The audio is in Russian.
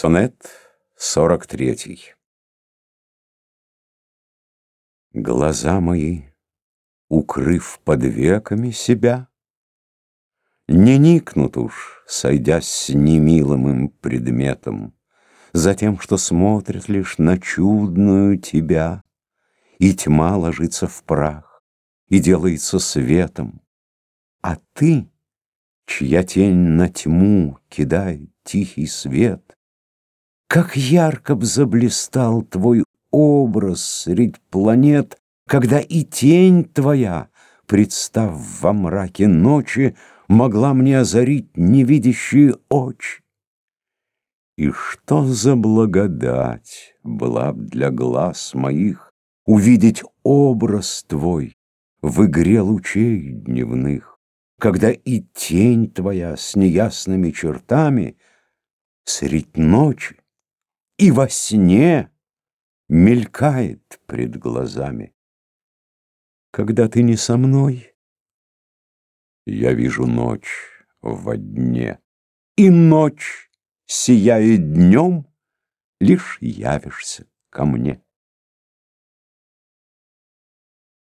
Сонет 43 Глаза мои, укрыв под веками себя, Не никнут уж, сойдясь с немилым им предметом, За тем, что смотрят лишь на чудную тебя, И тьма ложится в прах, и делается светом. А ты, чья тень на тьму кидает тихий свет, как ярко б заблистал твой образ средь планет, Когда и тень твоя, представ во мраке ночи, Могла мне озарить невидящие очи. И что за благодать была б для глаз моих Увидеть образ твой в игре лучей дневных, Когда и тень твоя с неясными чертами Средь ночи и во сне мелькает пред глазами. Когда ты не со мной, я вижу ночь во дне, и ночь, сияя днем, лишь явишься ко мне.